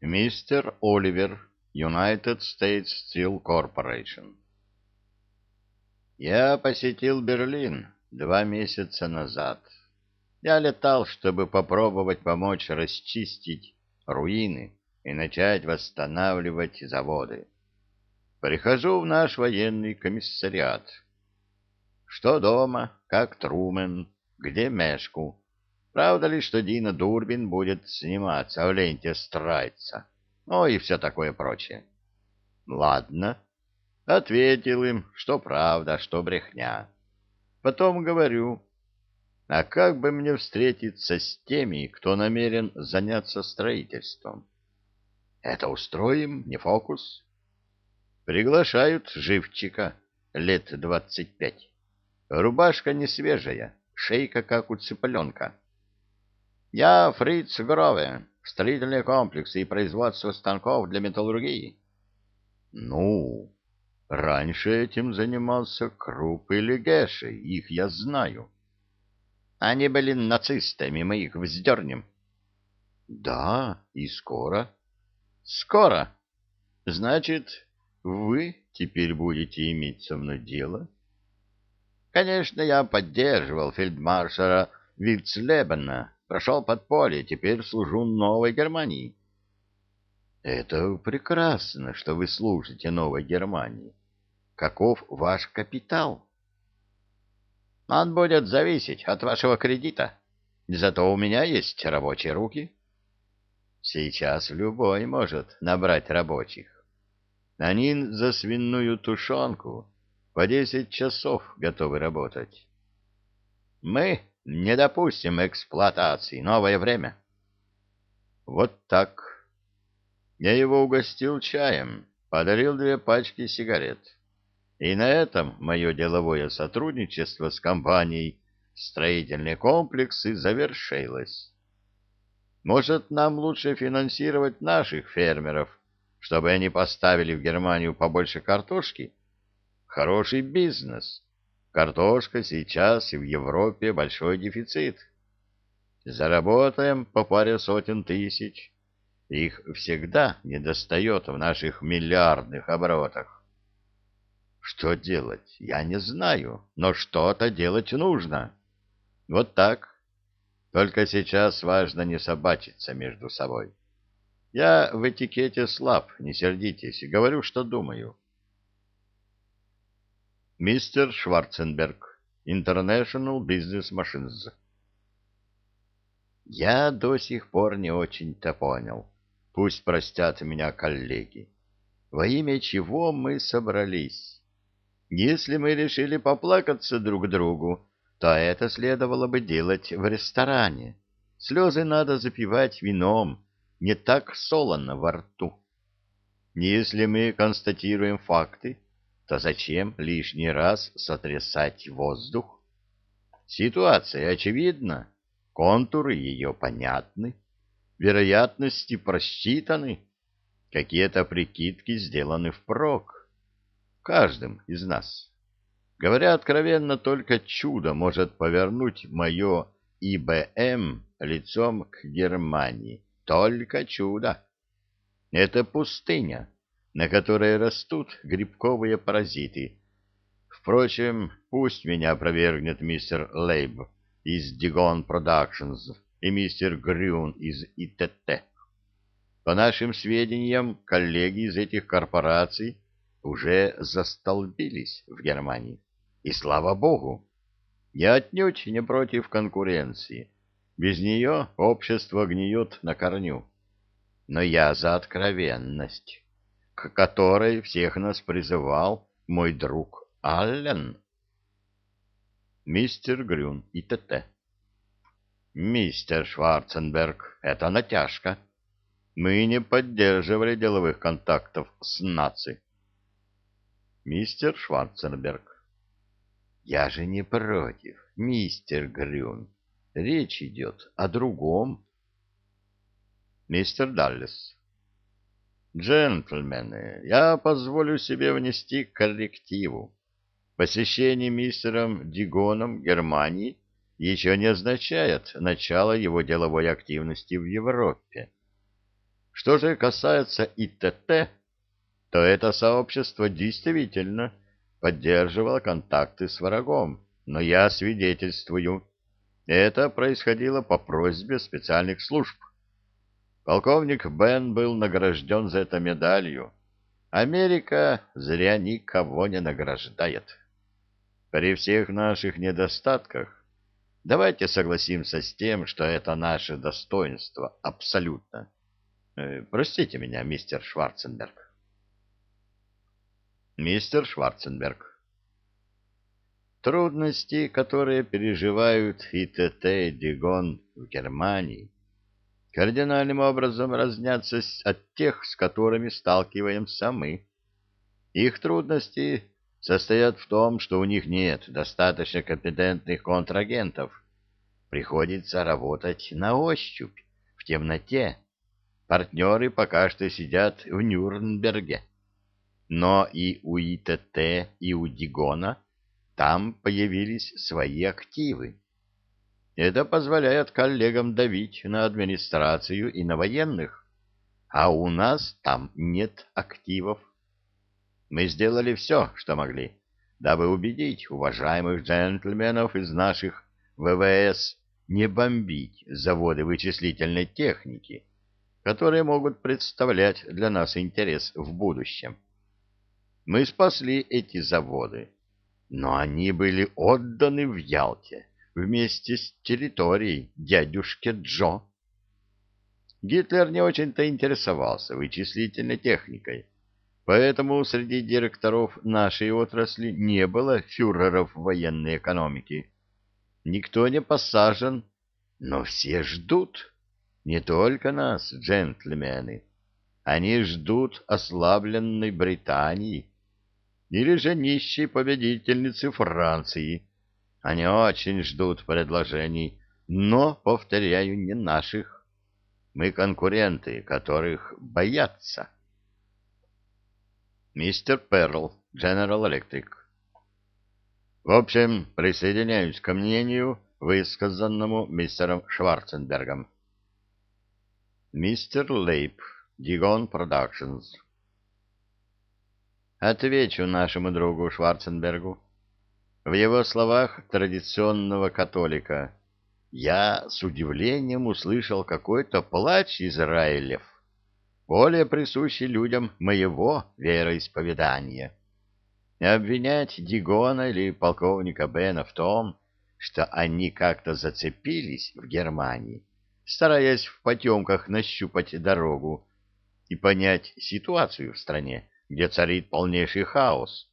Мистер Оливер, United States Steel Corporation. Я посетил Берлин два месяца назад. Я летал, чтобы попробовать помочь расчистить руины и начать восстанавливать заводы. Прихожу в наш военный комиссариат. Что дома, как Трумен, где Мешку. Правда ли, что Дина Дурбин будет сниматься в ленте Страйца? Ну и все такое прочее. Ладно. Ответил им, что правда, что брехня. Потом говорю, а как бы мне встретиться с теми, кто намерен заняться строительством? Это устроим, не фокус. Приглашают живчика лет двадцать пять. Рубашка не свежая, шейка как у цыпленка. Я Фриц Грове, строительные комплексы и производство станков для металлургии. Ну, раньше этим занимался Круп или Геши, их я знаю. Они были нацистами, мы их вздернем. Да, и скоро. Скоро. Значит, вы теперь будете иметь со мной дело? Конечно, я поддерживал фельдмаршала Вильцлебена, прошел подполье, теперь служу новой Германии. Это прекрасно, что вы служите новой Германии. Каков ваш капитал? Он будет зависеть от вашего кредита. Зато у меня есть рабочие руки. Сейчас любой может набрать рабочих. Они за свиную тушенку по десять часов готовы работать. Мы не допустим эксплуатации. Новое время. Вот так. Я его угостил чаем, подарил две пачки сигарет. И на этом мое деловое сотрудничество с компанией «Строительные комплексы» завершилось. Может, нам лучше финансировать наших фермеров, чтобы они поставили в Германию побольше картошки? Хороший бизнес. Картошка сейчас и в Европе большой дефицит. Заработаем по паре сотен тысяч. Их всегда недостает в наших миллиардных оборотах. Что делать, я не знаю, но что-то делать нужно. Вот так. Только сейчас важно не собачиться между собой. Я в этикете слаб, не сердитесь, говорю, что думаю. Мистер Шварценберг, International Business Machines. Я до сих пор не очень-то понял. Пусть простят меня коллеги. Во имя чего мы собрались? Если мы решили поплакаться друг другу, то это следовало бы делать в ресторане. Слезы надо запивать вином, не так солоно во рту. Если мы констатируем факты, то зачем лишний раз сотрясать воздух? Ситуация очевидна, контуры ее понятны, вероятности просчитаны, какие-то прикидки сделаны впрок каждым из нас. Говоря откровенно, только чудо может повернуть мое ИБМ лицом к Германии. Только чудо. Это пустыня, на которой растут грибковые паразиты. Впрочем, пусть меня опровергнет мистер Лейб из Дигон Productions и мистер Грюн из ИТТ. По нашим сведениям, коллеги из этих корпораций уже застолбились в Германии. И слава богу, я отнюдь не против конкуренции. Без нее общество гниет на корню. Но я за откровенность, к которой всех нас призывал мой друг Аллен. Мистер Грюн и т.т. Мистер Шварценберг, это натяжка. Мы не поддерживали деловых контактов с нацией мистер Шварценберг. Я же не против, мистер Грюн. Речь идет о другом. Мистер Даллес. Джентльмены, я позволю себе внести коррективу. Посещение мистером Дигоном Германии еще не означает начало его деловой активности в Европе. Что же касается ИТТ, то это сообщество действительно поддерживало контакты с врагом, но я свидетельствую, это происходило по просьбе специальных служб. Полковник Бен был награжден за это медалью. Америка зря никого не награждает. При всех наших недостатках давайте согласимся с тем, что это наше достоинство абсолютно. Э, простите меня, мистер Шварценберг. Мистер Шварценберг. Трудности, которые переживают ИТТ и Дигон в Германии, кардинальным образом разнятся от тех, с которыми сталкиваемся мы. Их трудности состоят в том, что у них нет достаточно компетентных контрагентов. Приходится работать на ощупь, в темноте. Партнеры пока что сидят в Нюрнберге. Но и у ИТТ, и у Дигона там появились свои активы. Это позволяет коллегам давить на администрацию и на военных, а у нас там нет активов. Мы сделали все, что могли, дабы убедить уважаемых джентльменов из наших ВВС не бомбить заводы вычислительной техники, которые могут представлять для нас интерес в будущем. Мы спасли эти заводы но они были отданы в Ялте вместе с территорией дядюшки Джо. Гитлер не очень-то интересовался вычислительной техникой, поэтому среди директоров нашей отрасли не было фюреров военной экономики. Никто не посажен, но все ждут. Не только нас, джентльмены. Они ждут ослабленной Британии или же нищей победительницы Франции. Они очень ждут предложений, но, повторяю, не наших. Мы конкуренты, которых боятся. Мистер Перл, General Electric. В общем, присоединяюсь к мнению, высказанному мистером Шварценбергом. Мистер Лейп, Дигон Продакшнс. Отвечу нашему другу Шварценбергу. В его словах традиционного католика я с удивлением услышал какой-то плач Израилев, более присущий людям моего вероисповедания. Обвинять Дигона или полковника Бена в том, что они как-то зацепились в Германии, стараясь в потемках нащупать дорогу и понять ситуацию в стране, где царит полнейший хаос.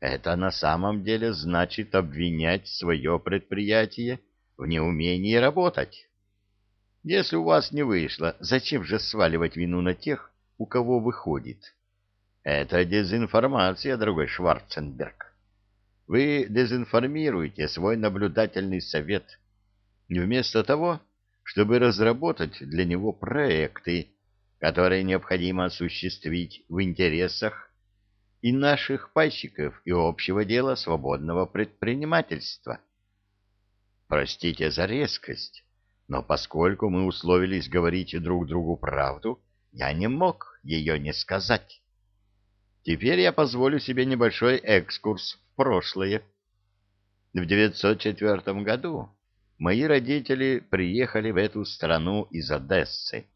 Это на самом деле значит обвинять свое предприятие в неумении работать. Если у вас не вышло, зачем же сваливать вину на тех, у кого выходит? Это дезинформация, дорогой Шварценберг. Вы дезинформируете свой наблюдательный совет, вместо того, чтобы разработать для него проекты, которые необходимо осуществить в интересах и наших пайщиков, и общего дела свободного предпринимательства. Простите за резкость, но поскольку мы условились говорить друг другу правду, я не мог ее не сказать. Теперь я позволю себе небольшой экскурс в прошлое. В 904 году мои родители приехали в эту страну из Одессы.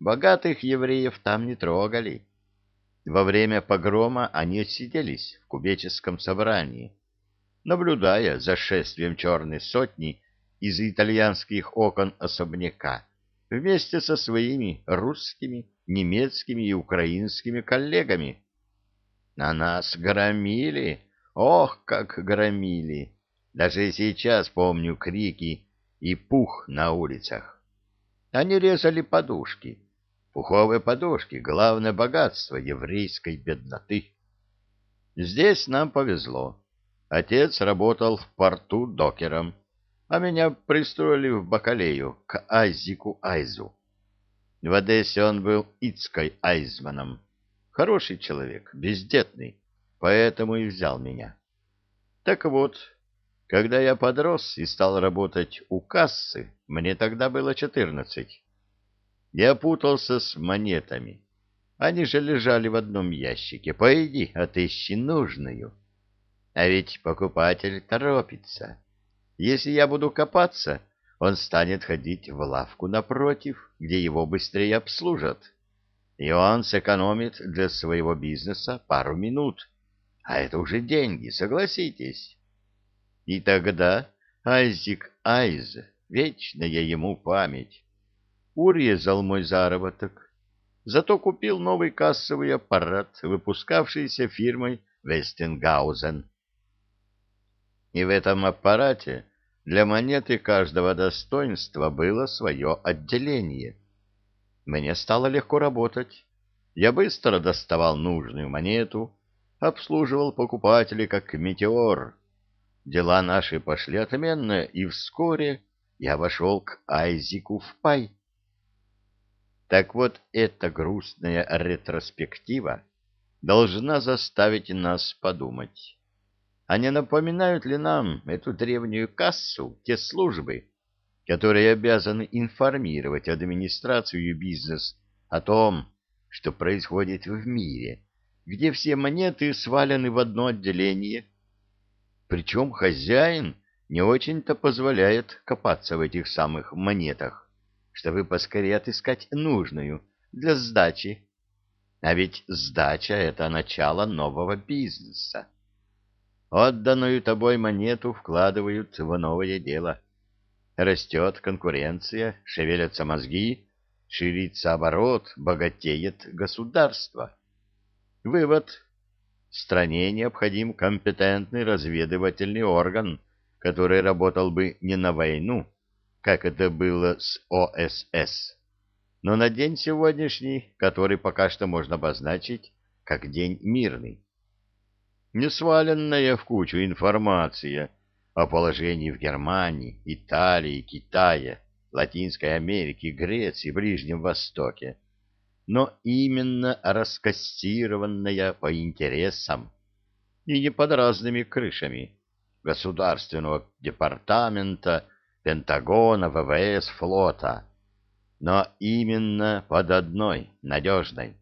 Богатых евреев там не трогали. Во время погрома они отсиделись в кубеческом собрании, наблюдая за шествием черной сотни из итальянских окон особняка вместе со своими русскими, немецкими и украинскими коллегами. На нас громили, ох, как громили! Даже сейчас помню крики и пух на улицах. Они резали подушки, Пуховые подушки — главное богатство еврейской бедноты. Здесь нам повезло. Отец работал в порту докером, а меня пристроили в Бакалею к Айзику Айзу. В Одессе он был Ицкой Айзманом. Хороший человек, бездетный, поэтому и взял меня. Так вот, когда я подрос и стал работать у кассы, мне тогда было четырнадцать. Я путался с монетами. Они же лежали в одном ящике. Пойди, отыщи нужную. А ведь покупатель торопится. Если я буду копаться, он станет ходить в лавку напротив, где его быстрее обслужат. И он сэкономит для своего бизнеса пару минут. А это уже деньги, согласитесь. И тогда Айзик Айз, вечная ему память, урезал мой заработок. Зато купил новый кассовый аппарат, выпускавшийся фирмой Вестенгаузен. И в этом аппарате для монеты каждого достоинства было свое отделение. Мне стало легко работать. Я быстро доставал нужную монету, обслуживал покупателей как метеор. Дела наши пошли отменно, и вскоре я вошел к Айзику в пай. Так вот, эта грустная ретроспектива должна заставить нас подумать. А не напоминают ли нам эту древнюю кассу те службы, которые обязаны информировать администрацию и бизнес о том, что происходит в мире, где все монеты свалены в одно отделение? Причем хозяин не очень-то позволяет копаться в этих самых монетах чтобы поскорее отыскать нужную для сдачи. А ведь сдача — это начало нового бизнеса. Отданную тобой монету вкладывают в новое дело. Растет конкуренция, шевелятся мозги, ширится оборот, богатеет государство. Вывод. Стране необходим компетентный разведывательный орган, который работал бы не на войну, как это было с ОСС, но на день сегодняшний, который пока что можно обозначить как день мирный. Не сваленная в кучу информация о положении в Германии, Италии, Китае, Латинской Америке, Греции, Ближнем Востоке, но именно раскассированная по интересам и не под разными крышами Государственного департамента Пентагона, ВВС, флота, но именно под одной, надежной,